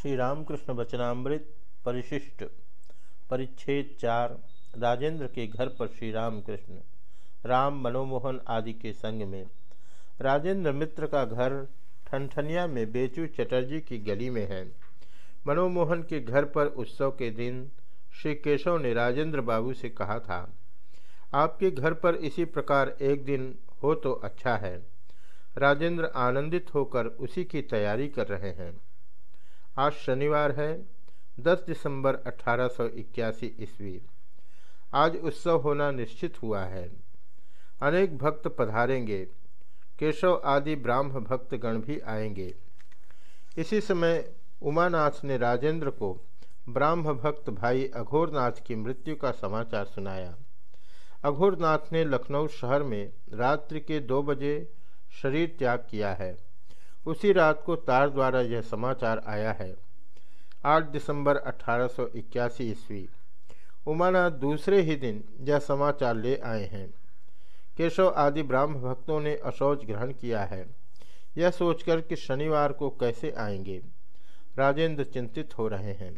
श्री रामकृष्ण वचनामृत परिशिष्ट, परिच्छेद चार, राजेंद्र के घर पर श्री रामकृष्ण राम मनोमोहन आदि के संग में। राजेंद्र मित्र का घर ठनठनिया में बेचू चटर्जी की गली में है। मनोमोहन के घर पर उत्सव के दिन श्री केशव ने राजेंद्र बाबू से कहा था, आपके घर पर इसी प्रकार एक दिन हो तो अच्छा है। राजेंद्र आनंदित होकर उसी की तैयारी कर रहे हैं। आज शनिवार है 10 दिसंबर अठारह ईस्वी। आज उत्सव होना निश्चित हुआ है। अनेक भक्त पधारेंगे। केशव आदि ब्राह्म भक्तगण भी आएँगे। इसी समय उमानाथ ने राजेंद्र को ब्राह्म भक्त भाई अघोरनाथ की मृत्यु का समाचार सुनाया। अघोरनाथ ने लखनऊ शहर में रात्रि के दो बजे शरीर त्याग किया है। उसी रात को तार द्वारा यह समाचार आया है। 8 दिसंबर अठारह ईस्वी। उमानाथ दूसरे ही दिन यह समाचार ले आए हैं। केशव आदि ब्राह्म भक्तों ने अशौच ग्रहण किया है। यह सोचकर कि शनिवार को कैसे आएँगे? राजेंद्र चिंतित हो रहे हैं।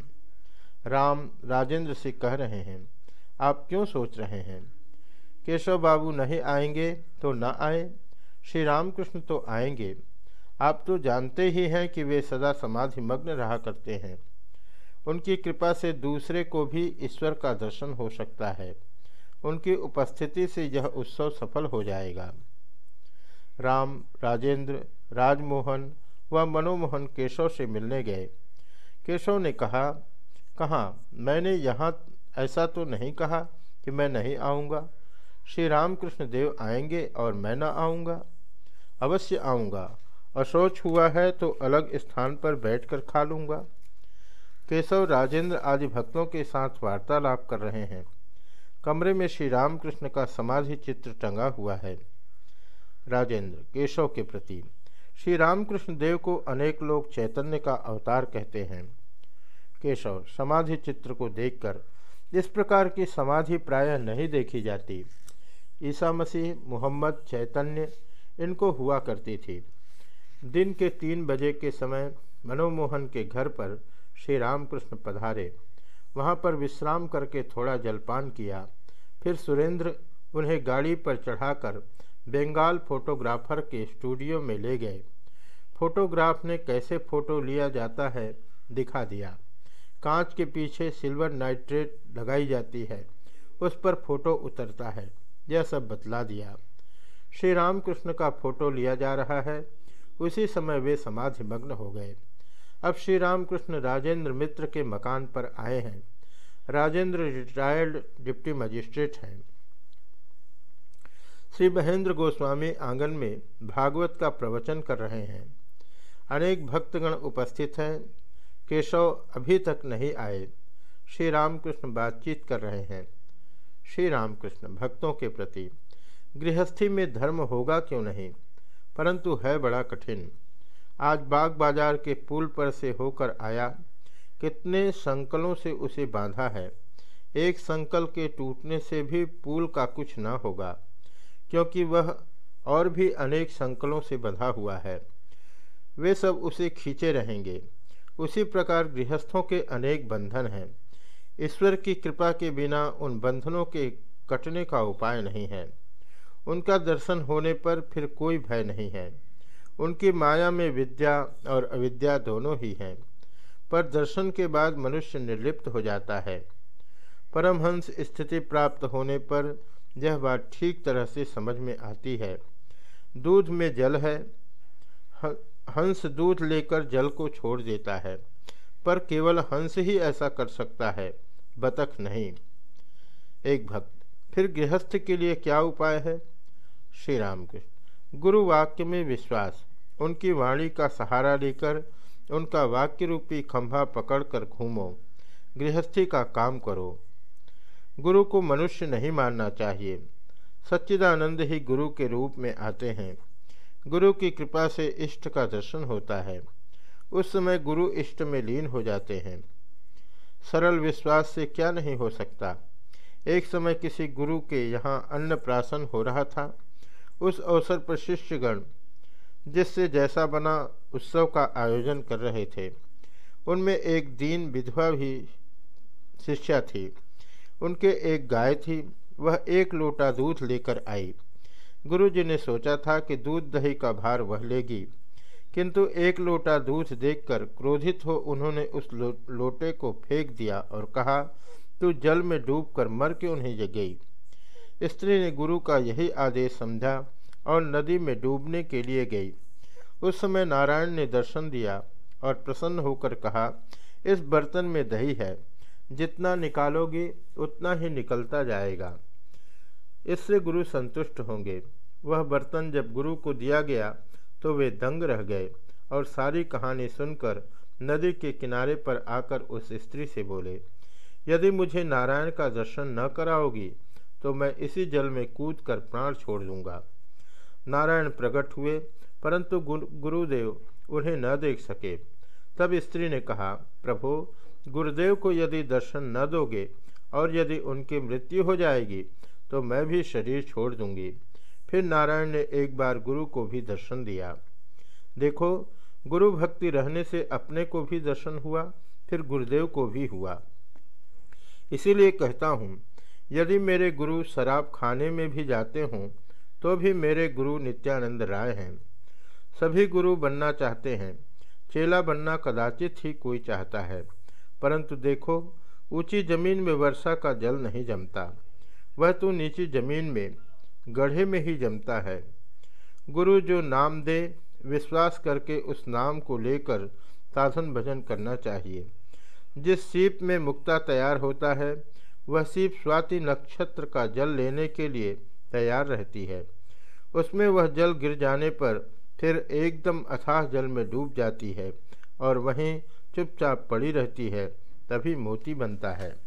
राम, राजेंद्र से कह रहे हैं, आप क्यों सोच रहे हैं? केशव बाबू नहीं आएँगे तो न आए। श्री रामकृष्ण तो आएँगे। आप तो जानते ही हैं कि वे सदा समाधि मग्न रहा करते हैं। उनकी कृपा से दूसरे को भी ईश्वर का दर्शन हो सकता है। उनकी उपस्थिति से यह उत्सव सफल हो जाएगा। राम, राजेंद्र, राजमोहन व मनोमोहन केशव से मिलने गए। केशव ने कहा, कहाँ? मैंने यहाँ ऐसा तो नहीं कहा कि मैं नहीं आऊँगा। श्री रामकृष्ण देव आएँगे और मैं न आऊँगा। अवश्य आऊँगा। अशौच हुआ है तो अलग स्थान पर बैठकर खा लूँगा। केशव राजेंद्र आदि भक्तों के साथ वार्तालाप कर रहे हैं। कमरे में श्री रामकृष्ण का समाधि चित्र टंगा हुआ है। राजेंद्र, केशव के प्रति। श्री रामकृष्ण देव को अनेक लोग चैतन्य का अवतार कहते हैं। केशव, समाधि चित्र को देखकर इस प्रकार की समाधि प्रायः नहीं देखी जाती। ईसा मसीह, मोहम्मद, चैतन्य, इनको हुआ करती थी। दिन के तीन बजे के समय मनोमोहन के घर पर श्री रामकृष्ण पधारे। वहाँ पर विश्राम करके थोड़ा जलपान किया। फिर सुरेंद्र उन्हें गाड़ी पर चढ़ाकर बंगाल फोटोग्राफर के स्टूडियो में ले गए। फोटोग्राफ ने कैसे फ़ोटो लिया जाता है दिखा दिया। कांच के पीछे सिल्वर नाइट्रेट लगाई जाती है। उस पर फ़ोटो उतरता है। यह सब बतला दिया। श्री रामकृष्ण का फ़ोटो लिया जा रहा है। उसी समय वे समाधि मग्न हो गए। अब श्री रामकृष्ण राजेंद्र मित्र के मकान पर आए हैं। राजेंद्र रिटायर्ड डिप्टी मजिस्ट्रेट हैं। श्री महेंद्र गोस्वामी आँगन में भागवत का प्रवचन कर रहे हैं। अनेक भक्तगण उपस्थित हैं। केशव अभी तक नहीं आए। श्री रामकृष्ण बातचीत कर रहे हैं। श्री रामकृष्ण भक्तों के प्रति, गृहस्थी में धर्म होगा क्यों नहीं? परंतु है बड़ा कठिन। आज बाग बाज़ार के पुल पर से होकर आया, कितने संकलों से उसे बांधा है। एक संकल के टूटने से भी पुल का कुछ न होगा, क्योंकि वह और भी अनेक संकलों से बंधा हुआ है। वे सब उसे खींचे रहेंगे। उसी प्रकार गृहस्थों के अनेक बंधन हैं। ईश्वर की कृपा के बिना उन बंधनों के कटने का उपाय नहीं है। उनका दर्शन होने पर फिर कोई भय नहीं है। उनकी माया में विद्या और अविद्या दोनों ही हैं, पर दर्शन के बाद मनुष्य निर्लिप्त हो जाता है। परमहंस स्थिति प्राप्त होने पर यह बात ठीक तरह से समझ में आती है। दूध में जल है हंस दूध लेकर जल को छोड़ देता है, पर केवल हंस ही ऐसा कर सकता है, बतख नहीं। एक भक्त, फिर गृहस्थ के लिए क्या उपाय है? श्री राम कृष्ण गुरु वाक्य में विश्वास। उनकी वाणी का सहारा लेकर उनका वाक्य रूपी खंभा पकड़कर घूमो। गृहस्थी का काम करो। गुरु को मनुष्य नहीं मानना चाहिए। सच्चिदानंद ही गुरु के रूप में आते हैं। गुरु की कृपा से इष्ट का दर्शन होता है। उस समय गुरु इष्ट में लीन हो जाते हैं। सरल विश्वास से क्या नहीं हो सकता? एक समय किसी गुरु के यहाँ अन्न प्राशन हो रहा था। उस अवसर पर शिष्यगण जिससे जैसा बना उत्सव का आयोजन कर रहे थे उनमें एक दीन विधवा भी शिष्या थी। उनके एक गाय थी वह एक लोटा दूध लेकर आई। गुरुजी ने सोचा था कि दूध दही का भार वह लेगी किंतु एक लोटा दूध देखकर क्रोधित हो उन्होंने उस लो, लोटे को फेंक दिया और कहा तू जल में डूबकर मर क्यों नहीं गई स्त्री ने गुरु का यही आदेश समझा और नदी में डूबने के लिए गई। उस समय नारायण ने दर्शन दिया और प्रसन्न होकर कहा, इस बर्तन में दही है। जितना निकालोगे, उतना ही निकलता जाएगा। इससे गुरु संतुष्ट होंगे। वह बर्तन जब गुरु को दिया गया तो वे दंग रह गए और सारी कहानी सुनकर नदी के किनारे पर आकर उस स्त्री से बोले, यदि मुझे नारायण का दर्शन न कराओगी तो मैं इसी जल में कूद कर प्राण छोड़ दूँगा। नारायण प्रकट हुए, परंतु गुरुदेव उन्हें न देख सके। तब स्त्री ने कहा, प्रभु, गुरुदेव को यदि दर्शन न दोगे और यदि उनकी मृत्यु हो जाएगी तो मैं भी शरीर छोड़ दूँगी। फिर नारायण ने एक बार गुरु को भी दर्शन दिया। देखो, गुरु भक्ति रहने से अपने को भी दर्शन हुआ, फिर गुरुदेव को भी हुआ। इसीलिए कहता हूँ यदि मेरे गुरु शराब खाने में भी जाते हों तो भी मेरे गुरु नित्यानंद राय हैं। सभी गुरु बनना चाहते हैं। चेला बनना कदाचित ही कोई चाहता है। परंतु देखो, ऊँची ज़मीन में वर्षा का जल नहीं जमता। वह तो नीची ज़मीन में, गढ़े में ही जमता है। गुरु जो नाम दे, विश्वास करके उस नाम को लेकर साधन भजन करना चाहिए। जिस सीप में मुक्ता तैयार होता है वह सिर्फ़ स्वाति नक्षत्र का जल लेने के लिए तैयार रहती है। उसमें वह जल गिर जाने पर फिर एकदम अथाह जल में डूब जाती है और वहीं चुपचाप पड़ी रहती है, तभी मोती बनता है।